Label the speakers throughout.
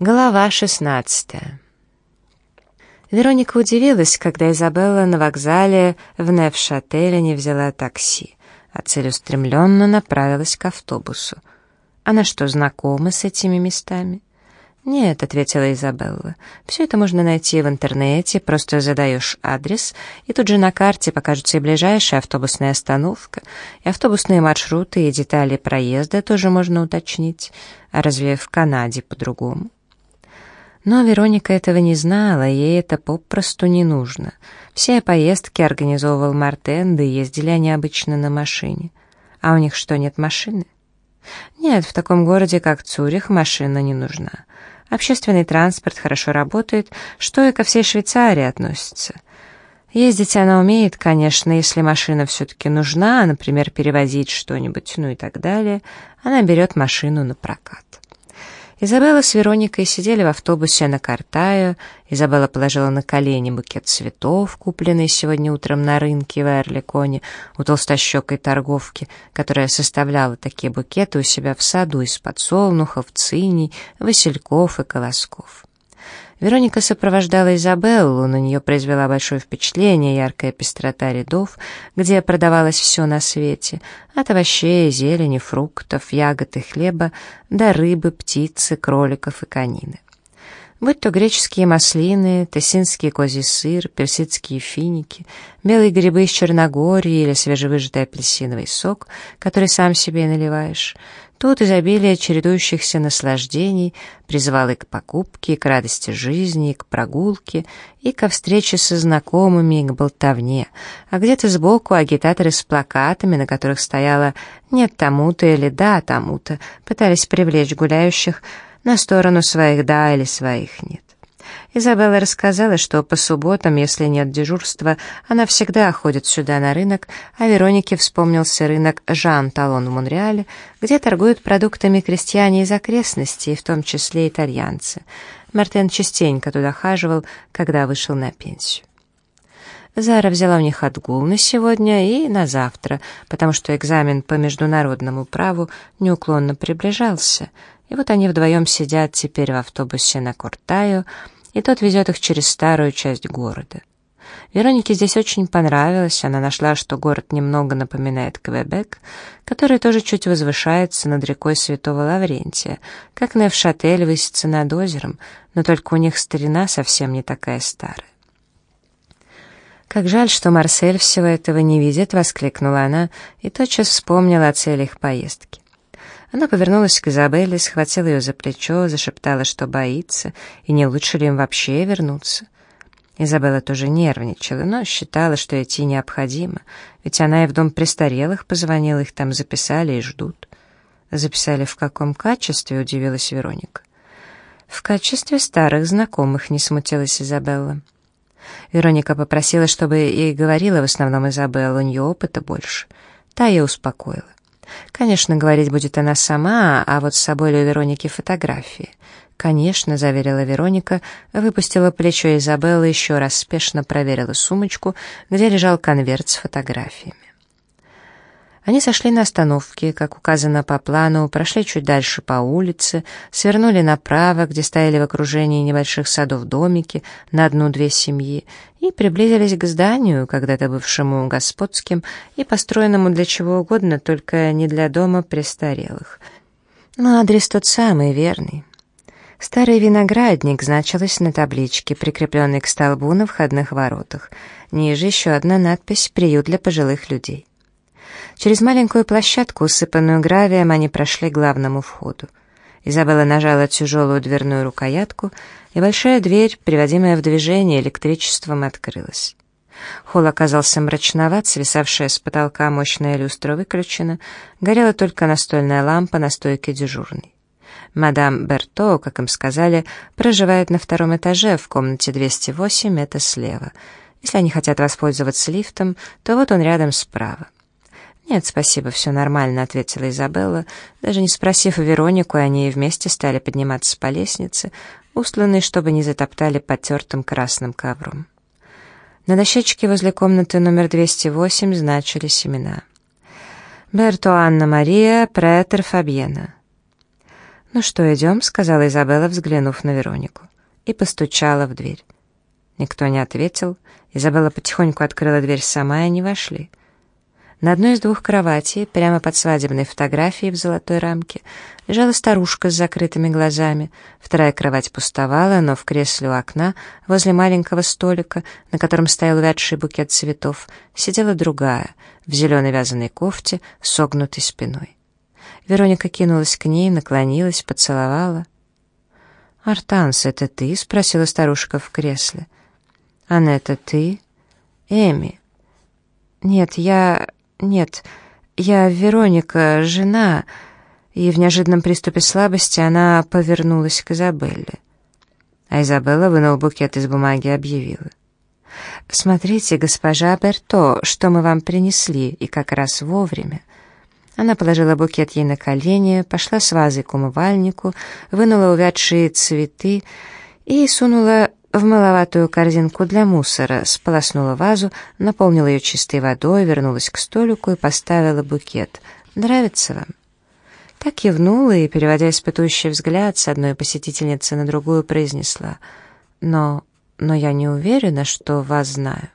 Speaker 1: Глава 16 Вероника удивилась, когда Изабелла на вокзале в Невшателе не взяла такси, а целеустремленно направилась к автобусу. Она что, знакома с этими местами? «Нет», — ответила Изабелла, — «все это можно найти в интернете, просто задаешь адрес, и тут же на карте покажется и ближайшая автобусная остановка, и автобусные маршруты, и детали проезда тоже можно уточнить. А разве в Канаде по-другому?» Но Вероника этого не знала, ей это попросту не нужно. Все поездки организовывал Мартен, да ездили они обычно на машине. А у них что, нет машины? Нет, в таком городе, как Цюрих, машина не нужна. Общественный транспорт хорошо работает, что и ко всей Швейцарии относится. Ездить она умеет, конечно, если машина все-таки нужна, например, перевозить что-нибудь, ну и так далее, она берет машину на прокат. Изабелла с Вероникой сидели в автобусе на Картаю. Изабелла положила на колени букет цветов, купленный сегодня утром на рынке в Эрликоне у толстощекой торговки, которая составляла такие букеты у себя в саду из подсолнухов, циней, васильков и колосков. Вероника сопровождала Изабеллу, на нее произвела большое впечатление яркая пестрота рядов, где продавалось все на свете, от овощей, зелени, фруктов, ягод и хлеба до рыбы, птицы, кроликов и конины. Будь то греческие маслины, тессинский козий сыр, персидские финики, белые грибы из Черногории или свежевыжатый апельсиновый сок, который сам себе наливаешь — Тут изобилие чередующихся наслаждений призывало и к покупке, и к радости жизни, и к прогулке, и ко встрече со знакомыми, и к болтовне, а где-то сбоку агитаторы с плакатами, на которых стояло «нет тому-то» или «да тому-то», пытались привлечь гуляющих на сторону своих «да» или своих «нет». Изабелла рассказала, что по субботам, если нет дежурства, она всегда ходит сюда на рынок, а Веронике вспомнился рынок Жан-Талон в Монреале, где торгуют продуктами крестьяне из окрестностей, в том числе итальянцы. Мартен частенько туда хаживал, когда вышел на пенсию. Зара взяла у них отгул на сегодня и на завтра, потому что экзамен по международному праву неуклонно приближался, и вот они вдвоем сидят теперь в автобусе на Куртаю, и тот везет их через старую часть города. Веронике здесь очень понравилось, она нашла, что город немного напоминает Квебек, который тоже чуть возвышается над рекой Святого Лаврентия, как Невшатель высится над озером, но только у них старина совсем не такая старая. «Как жаль, что Марсель всего этого не видит», — воскликнула она и тотчас вспомнила о цели их поездки. Она повернулась к Изабелле, схватила ее за плечо, зашептала, что боится, и не лучше ли им вообще вернуться. Изабелла тоже нервничала, но считала, что идти необходимо, ведь она и в дом престарелых позвонила, их там записали и ждут. «Записали в каком качестве?» — удивилась Вероника. «В качестве старых знакомых», — не смутилась Изабелла. Вероника попросила, чтобы и говорила в основном Изабелла, у нее опыта больше. Та ее успокоила. Конечно, говорить будет она сама, а вот с собой для Вероники фотографии. «Конечно», — заверила Вероника, выпустила плечо Изабеллы, еще раз спешно проверила сумочку, где лежал конверт с фотографиями. Они сошли на остановке, как указано по плану, прошли чуть дальше по улице, свернули направо, где стояли в окружении небольших садов домики на одну-две семьи, и приблизились к зданию, когда-то бывшему господским и построенному для чего угодно, только не для дома престарелых. Но адрес тот самый, верный. Старый виноградник значилось на табличке, прикрепленной к столбу на входных воротах. Ниже еще одна надпись «Приют для пожилых людей». Через маленькую площадку, усыпанную гравием, они прошли к главному входу. Изабелла нажала тяжелую дверную рукоятку, и большая дверь, приводимая в движение электричеством, открылась. Холл оказался мрачноват, свисавшая с потолка мощная люстра выключена, горела только настольная лампа на стойке дежурной. Мадам Берто, как им сказали, проживает на втором этаже в комнате 208, это слева. Если они хотят воспользоваться лифтом, то вот он рядом справа. «Нет, спасибо, все нормально», — ответила Изабелла. Даже не спросив Веронику, они вместе стали подниматься по лестнице, устланной, чтобы не затоптали потертым красным ковром. На дощечке возле комнаты номер 208 значились имена. Берто Анна Мария Претер Фабьена. «Ну что, идем?» — сказала Изабелла, взглянув на Веронику. И постучала в дверь. Никто не ответил. Изабелла потихоньку открыла дверь сама, и они вошли. На одной из двух кроватей, прямо под свадебной фотографией в золотой рамке, лежала старушка с закрытыми глазами. Вторая кровать пустовала, но в кресле у окна, возле маленького столика, на котором стоял увядший букет цветов, сидела другая, в зеленой вязаной кофте, согнутой спиной. Вероника кинулась к ней, наклонилась, поцеловала. «Артанс, это ты?» — спросила старушка в кресле. «Анетта, ты?» «Эми?» «Нет, я... «Нет, я Вероника, жена...» И в неожиданном приступе слабости она повернулась к Изабелле. А Изабелла вынула букет из бумаги и объявила. «Смотрите, госпожа Берто, что мы вам принесли, и как раз вовремя». Она положила букет ей на колени, пошла с вазой к умывальнику, вынула увядшие цветы и сунула в маловатую корзинку для мусора, сполоснула вазу, наполнила ее чистой водой, вернулась к столику и поставила букет. «Нравится вам?» Так кивнула и, переводя испытующий взгляд с одной посетительницы на другую, произнесла. «Но... но я не уверена, что вас знаю».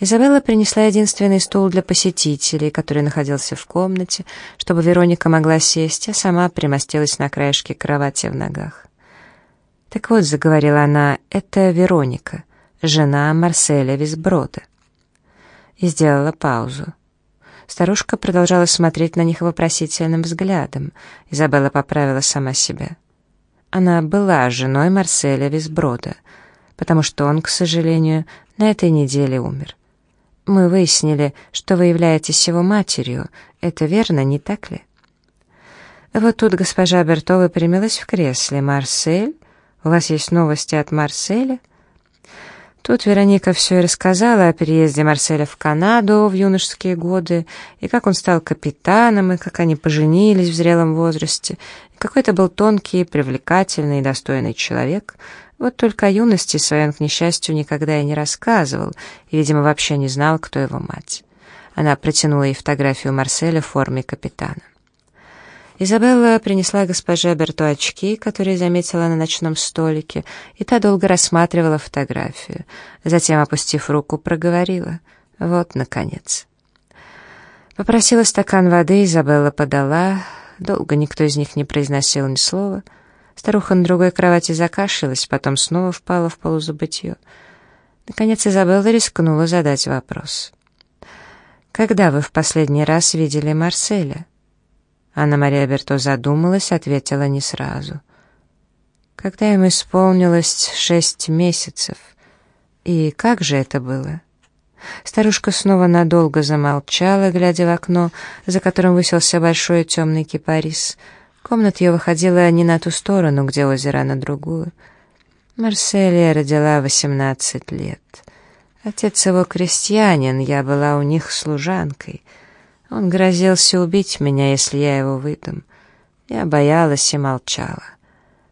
Speaker 1: Изабелла принесла единственный стул для посетителей, который находился в комнате, чтобы Вероника могла сесть, а сама примостилась на краешке кровати в ногах. «Так вот», — заговорила она, — «это Вероника, жена Марселя Висброда». И сделала паузу. Старушка продолжала смотреть на них вопросительным взглядом. Изабелла поправила сама себя. Она была женой Марселя Висброда, потому что он, к сожалению, на этой неделе умер. Мы выяснили, что вы являетесь его матерью. Это верно, не так ли? Вот тут госпожа Бертова примилась в кресле. «Марсель? У вас есть новости от Марселя?» Тут Вероника все и рассказала о переезде Марселя в Канаду в юношеские годы, и как он стал капитаном, и как они поженились в зрелом возрасте, и какой это был тонкий, привлекательный и достойный человек. Вот только о юности своей он, к несчастью, никогда и не рассказывал, и, видимо, вообще не знал, кто его мать. Она протянула ей фотографию Марселя в форме капитана. Изабелла принесла госпоже Берту очки, которые заметила на ночном столике, и та долго рассматривала фотографию. Затем, опустив руку, проговорила. «Вот, наконец». Попросила стакан воды, Изабелла подала. Долго никто из них не произносил ни слова. Старуха на другой кровати закашлялась, потом снова впала в полузабытье. Наконец Изабелла рискнула задать вопрос. «Когда вы в последний раз видели Марселя?» Анна-Мария Берто задумалась, ответила не сразу. Когда им исполнилось шесть месяцев. И как же это было? Старушка снова надолго замолчала, глядя в окно, за которым высился большой темный кипарис. Комната ее выходила не на ту сторону, где озеро, а на другую. Марселия родила восемнадцать лет. Отец его крестьянин, я была у них служанкой — он грозился убить меня, если я его выдам. Я боялась и молчала.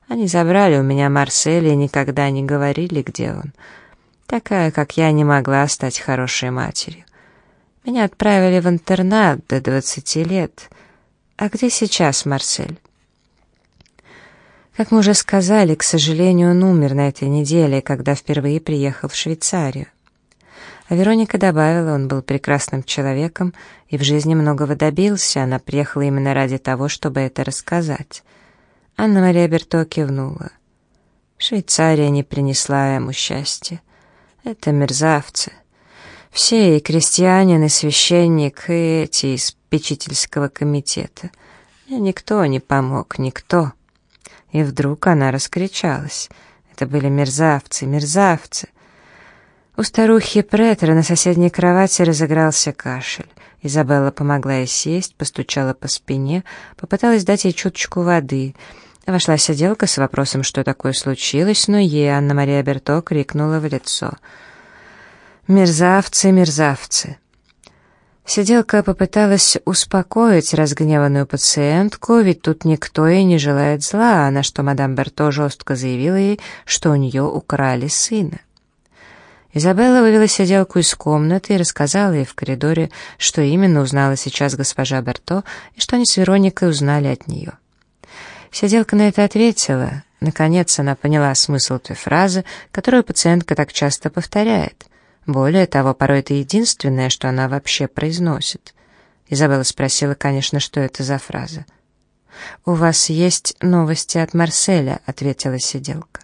Speaker 1: Они забрали у меня Марселя и никогда не говорили, где он. Такая, как я, не могла стать хорошей матерью. Меня отправили в интернат до двадцати лет. А где сейчас Марсель? Как мы уже сказали, к сожалению, он умер на этой неделе, когда впервые приехал в Швейцарию. А Вероника добавила, он был прекрасным человеком и в жизни многого добился, она приехала именно ради того, чтобы это рассказать. Анна-Мария Берто кивнула. Швейцария не принесла ему счастья. Это мерзавцы. Все, и крестьянин, и священник, и эти из печительского комитета. Мне никто не помог, никто. И вдруг она раскричалась. Это были мерзавцы, мерзавцы. У старухи Претера на соседней кровати разыгрался кашель. Изабелла помогла ей сесть, постучала по спине, попыталась дать ей чуточку воды. Вошла сиделка с вопросом, что такое случилось, но ей Анна-Мария Берто крикнула в лицо. «Мерзавцы, мерзавцы!» Сиделка попыталась успокоить разгневанную пациентку, ведь тут никто ей не желает зла, на что мадам Берто жестко заявила ей, что у нее украли сына. Изабелла вывела сиделку из комнаты и рассказала ей в коридоре, что именно узнала сейчас госпожа Берто и что они с Вероникой узнали от нее. Сиделка на это ответила. Наконец она поняла смысл той фразы, которую пациентка так часто повторяет. Более того, порой это единственное, что она вообще произносит. Изабелла спросила, конечно, что это за фраза. «У вас есть новости от Марселя», — ответила сиделка.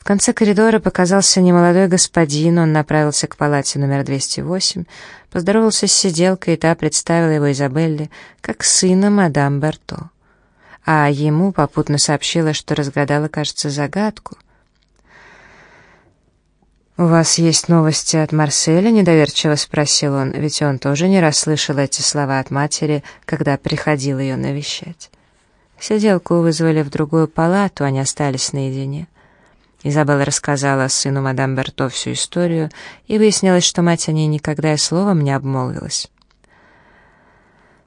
Speaker 1: В конце коридора показался немолодой господин, он направился к палате номер 208, поздоровался с сиделкой, и та представила его Изабелле как сына мадам Берто. А ему попутно сообщила, что разгадала, кажется, загадку — «У вас есть новости от Марселя?» — недоверчиво спросил он, ведь он тоже не расслышал эти слова от матери, когда приходил ее навещать. Сиделку вызвали в другую палату, они остались наедине. Изабелла рассказала сыну мадам Берто всю историю, и выяснилось, что мать о ней никогда и словом не обмолвилась.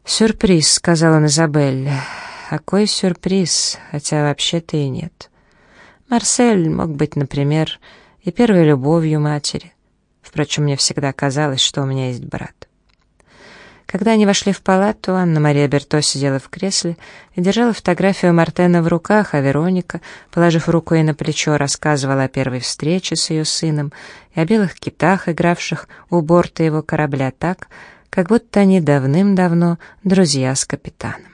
Speaker 1: «Сюрприз», — сказал он Изабелле. «Какой сюрприз, хотя вообще-то и нет. Марсель мог быть, например, и первой любовью матери. Впрочем, мне всегда казалось, что у меня есть брат. Когда они вошли в палату, Анна-Мария Берто сидела в кресле и держала фотографию Мартена в руках, а Вероника, положив руку ей на плечо, рассказывала о первой встрече с ее сыном и о белых китах, игравших у борта его корабля так, как будто они давным-давно друзья с капитаном.